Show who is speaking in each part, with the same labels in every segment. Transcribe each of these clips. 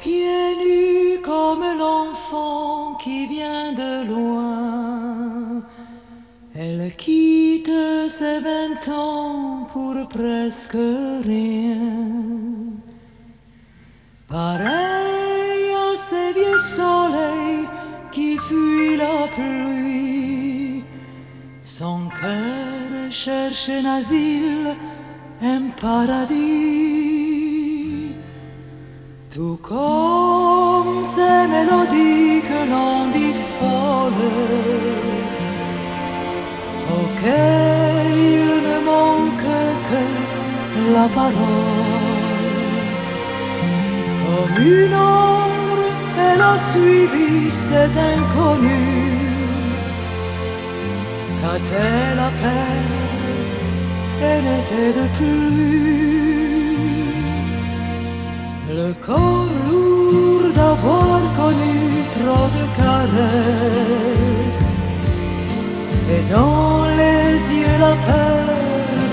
Speaker 1: pieds nus comme l'enfant qui vient de loin. Elle quitte ses vingt ans pour presque rien. Pareil à ces vieux soleils qui fuient la pluie, son cœur cherche un asile, un paradis. Tout comme ces mélodies que l'on dit auxquelles il ne manque que la parole. Comme une ombre, elle a suivi cet inconnu. Qu'a-t-elle à perdre Elle était de plus. Corps lourd d'avoir connu trop de caresses. Et dans les yeux la peur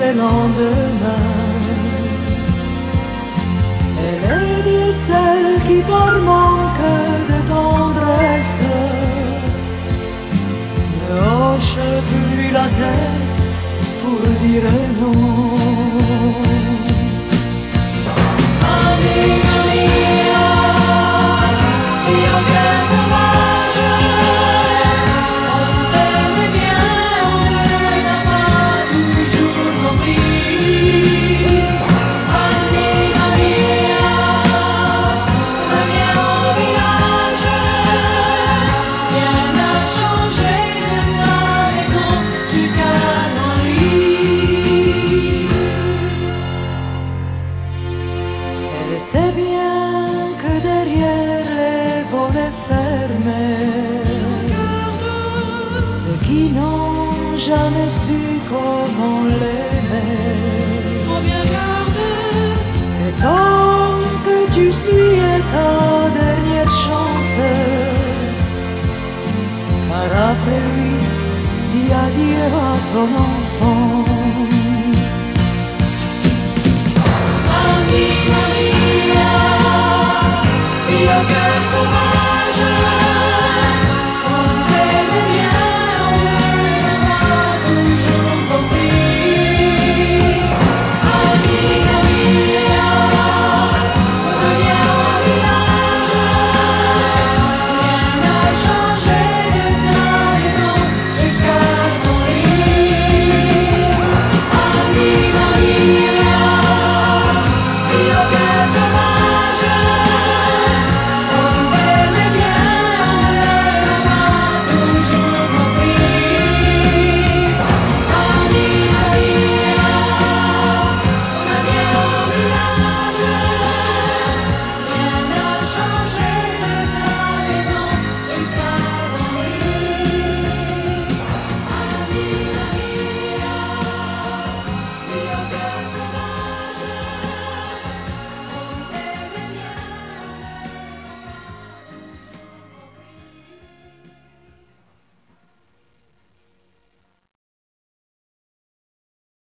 Speaker 1: des lendemains. Elle est de celles qui par manque de tendresse ne hoche plus la tête pour dire non. Qui n'ont jamais su comment l'aimer, cet homme que tu suis est ta dernière chance, car après lui, dis adieu à ton enfance.